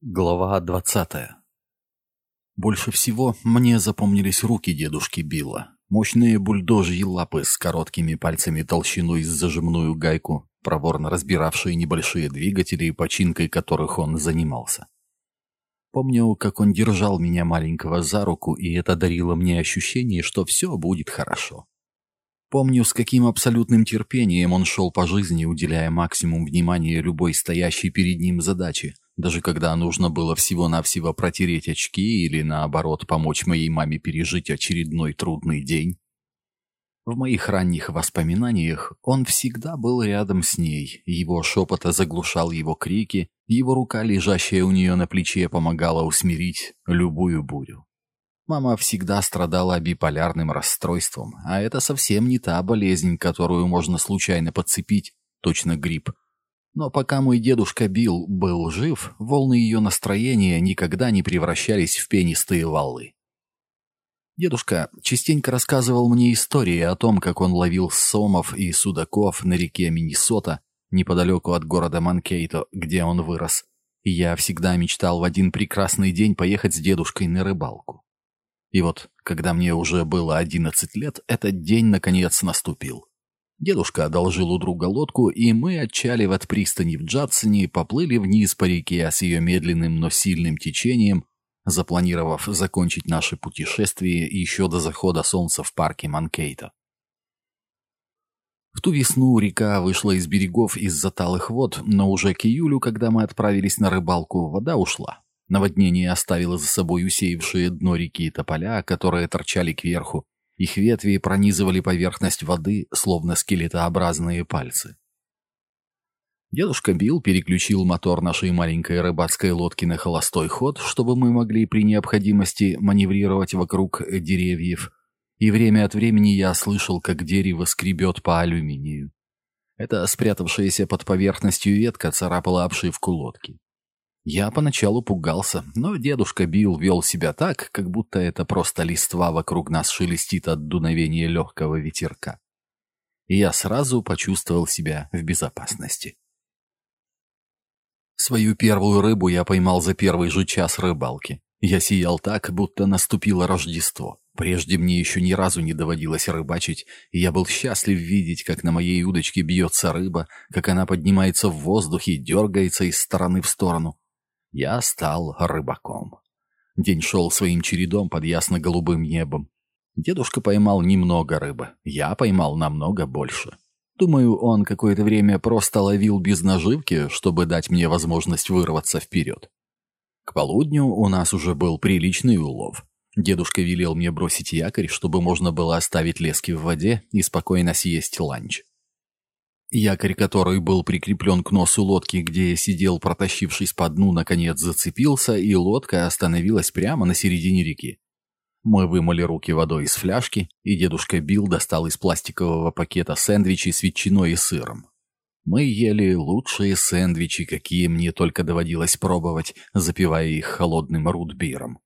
Глава двадцатая. Больше всего мне запомнились руки дедушки Билла. Мощные бульдожьи лапы с короткими пальцами толщиной с зажимную гайку, проворно разбиравшие небольшие двигатели, починкой которых он занимался. Помню, как он держал меня маленького за руку, и это дарило мне ощущение, что все будет хорошо. Помню, с каким абсолютным терпением он шел по жизни, уделяя максимум внимания любой стоящей перед ним задаче, даже когда нужно было всего-навсего протереть очки или, наоборот, помочь моей маме пережить очередной трудный день. В моих ранних воспоминаниях он всегда был рядом с ней, его шепот заглушал его крики, его рука, лежащая у нее на плече, помогала усмирить любую бурю. Мама всегда страдала биполярным расстройством, а это совсем не та болезнь, которую можно случайно подцепить, точно грипп. Но пока мой дедушка Билл был жив, волны ее настроения никогда не превращались в пенистые валы. Дедушка частенько рассказывал мне истории о том, как он ловил сомов и судаков на реке Миннесота, неподалеку от города Манкейто, где он вырос. И я всегда мечтал в один прекрасный день поехать с дедушкой на рыбалку. И вот, когда мне уже было одиннадцать лет, этот день наконец наступил. Дедушка одолжил у друга лодку, и мы, отчалив от пристани в Джадсоне, поплыли вниз по реке с ее медленным, но сильным течением, запланировав закончить наше путешествие еще до захода солнца в парке Манкейта. В ту весну река вышла из берегов из-за талых вод, но уже к июлю, когда мы отправились на рыбалку, вода ушла. Наводнение оставило за собой усеявшие дно реки тополя, которые торчали кверху. Их ветви пронизывали поверхность воды, словно скелетообразные пальцы. Дедушка Билл переключил мотор нашей маленькой рыбацкой лодки на холостой ход, чтобы мы могли при необходимости маневрировать вокруг деревьев, и время от времени я слышал, как дерево скребет по алюминию. Эта спрятавшаяся под поверхностью ветка царапала обшивку лодки. Я поначалу пугался, но дедушка Билл вел себя так, как будто это просто листва вокруг нас шелестит от дуновения легкого ветерка. И я сразу почувствовал себя в безопасности. Свою первую рыбу я поймал за первый же час рыбалки. Я сиял так, будто наступило Рождество. Прежде мне еще ни разу не доводилось рыбачить, и я был счастлив видеть, как на моей удочке бьется рыба, как она поднимается в воздух и дергается из стороны в сторону я стал рыбаком. День шел своим чередом под ясно-голубым небом. Дедушка поймал немного рыбы, я поймал намного больше. Думаю, он какое-то время просто ловил без наживки, чтобы дать мне возможность вырваться вперед. К полудню у нас уже был приличный улов. Дедушка велел мне бросить якорь, чтобы можно было оставить лески в воде и спокойно съесть ланч. Якорь, который был прикреплен к носу лодки, где я сидел, протащившись по дну, наконец зацепился, и лодка остановилась прямо на середине реки. Мы вымыли руки водой из фляжки, и дедушка Билл достал из пластикового пакета сэндвичи с ветчиной и сыром. Мы ели лучшие сэндвичи, какие мне только доводилось пробовать, запивая их холодным рутбиром.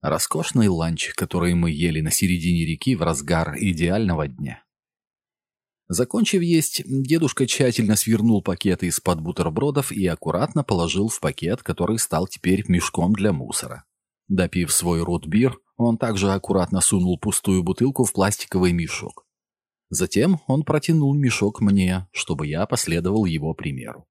Роскошный ланч, который мы ели на середине реки в разгар идеального дня. Закончив есть, дедушка тщательно свернул пакеты из-под бутербродов и аккуратно положил в пакет, который стал теперь мешком для мусора. Допив свой ротбир, он также аккуратно сунул пустую бутылку в пластиковый мешок. Затем он протянул мешок мне, чтобы я последовал его примеру.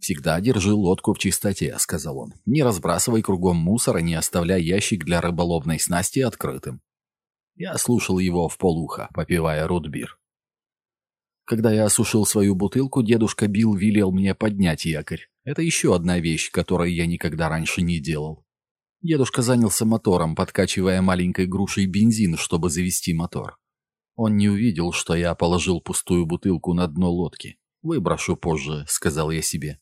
«Всегда держи лодку в чистоте», — сказал он. «Не разбрасывай кругом мусора, не оставляй ящик для рыболовной снасти открытым». Я слушал его в полухо, попивая ротбир. Когда я осушил свою бутылку, дедушка Билл велел мне поднять якорь. Это еще одна вещь, которой я никогда раньше не делал. Дедушка занялся мотором, подкачивая маленькой грушей бензин, чтобы завести мотор. Он не увидел, что я положил пустую бутылку на дно лодки. «Выброшу позже», — сказал я себе.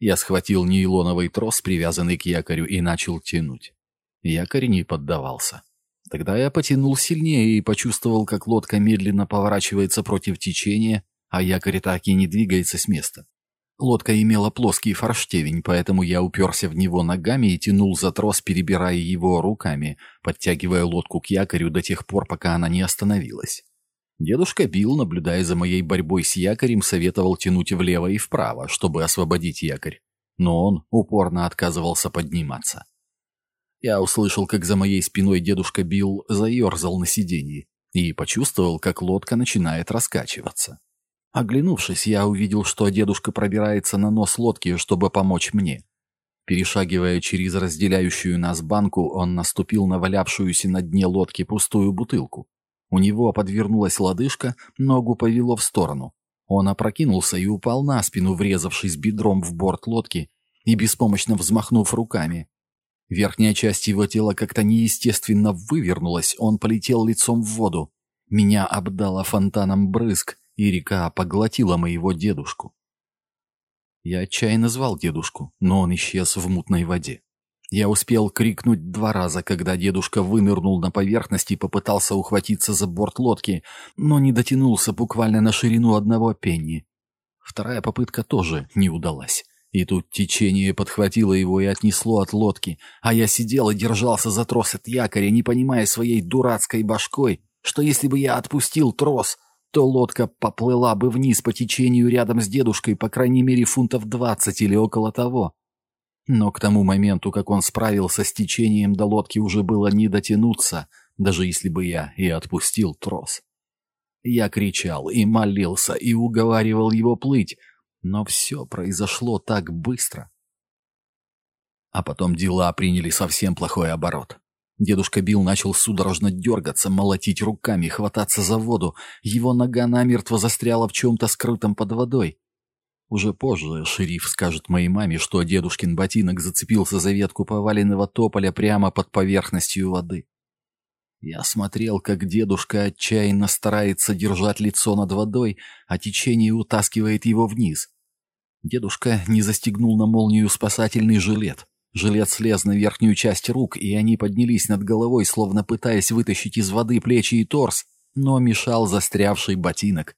Я схватил нейлоновый трос, привязанный к якорю, и начал тянуть. Якорь не поддавался. Тогда я потянул сильнее и почувствовал, как лодка медленно поворачивается против течения, а якорь так и не двигается с места. Лодка имела плоский форштевень, поэтому я уперся в него ногами и тянул за трос, перебирая его руками, подтягивая лодку к якорю до тех пор, пока она не остановилась. Дедушка Билл, наблюдая за моей борьбой с якорем, советовал тянуть влево и вправо, чтобы освободить якорь. но он упорно отказывался подниматься. Я услышал, как за моей спиной дедушка Билл заерзал на сиденье и почувствовал, как лодка начинает раскачиваться. Оглянувшись, я увидел, что дедушка пробирается на нос лодки, чтобы помочь мне. Перешагивая через разделяющую нас банку, он наступил на валявшуюся на дне лодки пустую бутылку. У него подвернулась лодыжка, ногу повело в сторону. Он опрокинулся и упал на спину, врезавшись бедром в борт лодки и беспомощно взмахнув руками. Верхняя часть его тела как-то неестественно вывернулась, он полетел лицом в воду. Меня обдало фонтаном брызг, и река поглотила моего дедушку. Я отчаянно звал дедушку, но он исчез в мутной воде. Я успел крикнуть два раза, когда дедушка вынырнул на поверхность и попытался ухватиться за борт лодки, но не дотянулся буквально на ширину одного пенни. Вторая попытка тоже не удалась. И тут течение подхватило его и отнесло от лодки, а я сидел и держался за трос от якоря, не понимая своей дурацкой башкой, что если бы я отпустил трос, то лодка поплыла бы вниз по течению рядом с дедушкой, по крайней мере, фунтов двадцать или около того. Но к тому моменту, как он справился с течением, до лодки уже было не дотянуться, даже если бы я и отпустил трос. Я кричал и молился, и уговаривал его плыть, но все произошло так быстро. А потом дела приняли совсем плохой оборот. Дедушка Билл начал судорожно дергаться, молотить руками, хвататься за воду. Его нога намертво застряла в чем-то скрытом под водой. Уже позже шериф скажет моей маме, что дедушкин ботинок зацепился за ветку поваленного тополя прямо под поверхностью воды. Я смотрел, как дедушка отчаянно старается держать лицо над водой, а течение утаскивает его вниз. Дедушка не застегнул на молнию спасательный жилет. Жилет слез на верхнюю часть рук, и они поднялись над головой, словно пытаясь вытащить из воды плечи и торс, но мешал застрявший ботинок.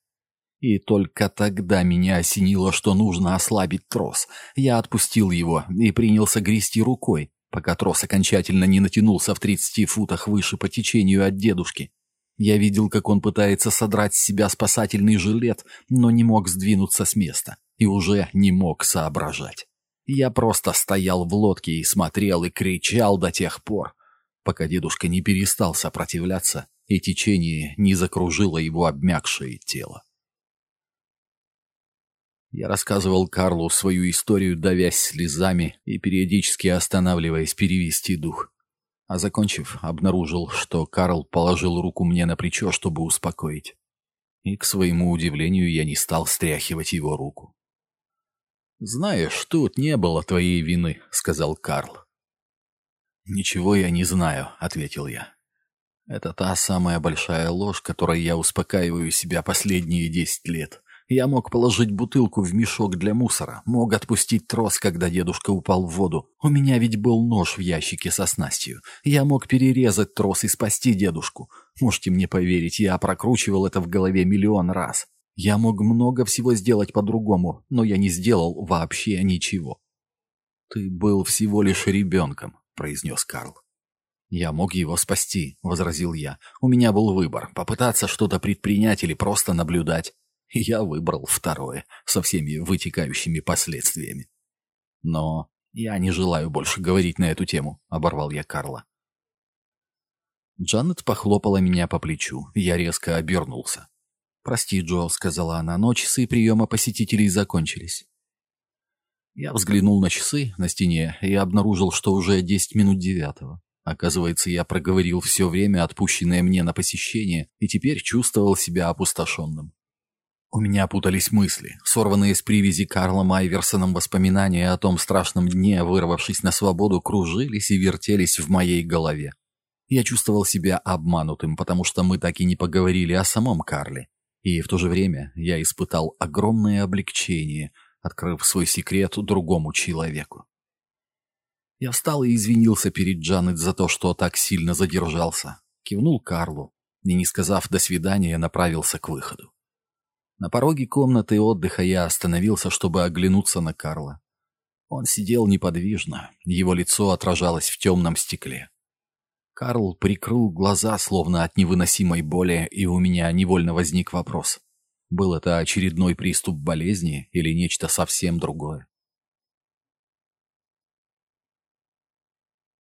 И только тогда меня осенило, что нужно ослабить трос. Я отпустил его и принялся грести рукой, пока трос окончательно не натянулся в 30 футах выше по течению от дедушки. Я видел, как он пытается содрать с себя спасательный жилет, но не мог сдвинуться с места и уже не мог соображать. Я просто стоял в лодке и смотрел и кричал до тех пор, пока дедушка не перестал сопротивляться и течение не закружило его обмякшее тело. Я рассказывал Карлу свою историю, давясь слезами и периодически останавливаясь перевести дух. А закончив, обнаружил, что Карл положил руку мне на плечо, чтобы успокоить. И, к своему удивлению, я не стал стряхивать его руку. «Знаешь, тут не было твоей вины», — сказал Карл. «Ничего я не знаю», — ответил я. «Это та самая большая ложь, которой я успокаиваю себя последние десять лет. Я мог положить бутылку в мешок для мусора, мог отпустить трос, когда дедушка упал в воду. У меня ведь был нож в ящике со снастью. Я мог перерезать трос и спасти дедушку. Можете мне поверить, я прокручивал это в голове миллион раз. Я мог много всего сделать по-другому, но я не сделал вообще ничего. «Ты был всего лишь ребенком», — произнес Карл. «Я мог его спасти», — возразил я. «У меня был выбор — попытаться что-то предпринять или просто наблюдать. Я выбрал второе, со всеми вытекающими последствиями. Но я не желаю больше говорить на эту тему, оборвал я Карла. Джанет похлопала меня по плечу, я резко обернулся. «Прости, Джо», — сказала она, — «но часы приема посетителей закончились». Я взглянул на часы на стене и обнаружил, что уже десять минут девятого. Оказывается, я проговорил все время, отпущенное мне на посещение, и теперь чувствовал себя опустошенным. У меня путались мысли, сорванные с привязи Карлом Айверсоном воспоминания о том страшном дне, вырвавшись на свободу, кружились и вертелись в моей голове. Я чувствовал себя обманутым, потому что мы так и не поговорили о самом Карле. И в то же время я испытал огромное облегчение, открыв свой секрет другому человеку. Я встал и извинился перед Джанет за то, что так сильно задержался. Кивнул Карлу и, не сказав «до свидания», направился к выходу. На пороге комнаты отдыха я остановился, чтобы оглянуться на Карла. Он сидел неподвижно, его лицо отражалось в темном стекле. Карл прикрыл глаза, словно от невыносимой боли, и у меня невольно возник вопрос. Был это очередной приступ болезни или нечто совсем другое?